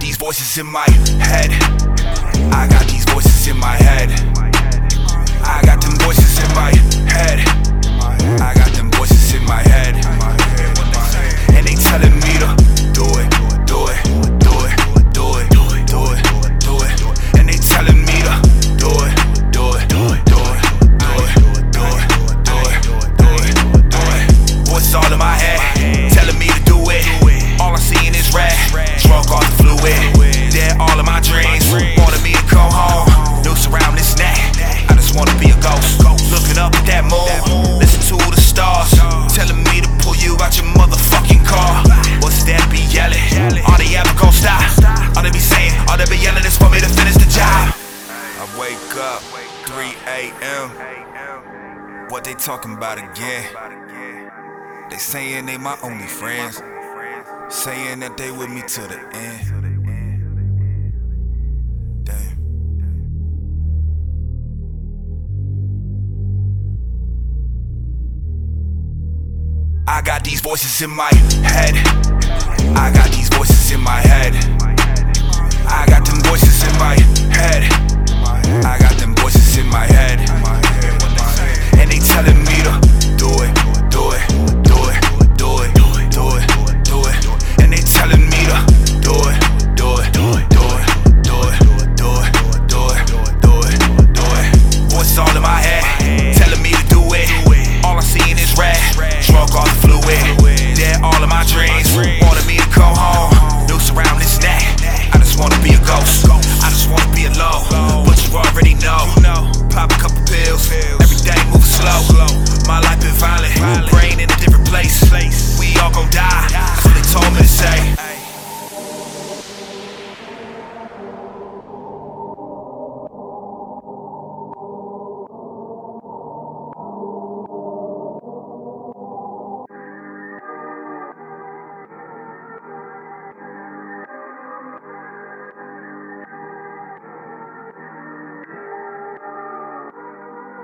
got these voices in my head. I got wake up, 3 a.m. What they talking about again? They saying they my only friends, saying that they with me to the end. Damn. I got these voices in my head. I got these voices in my head.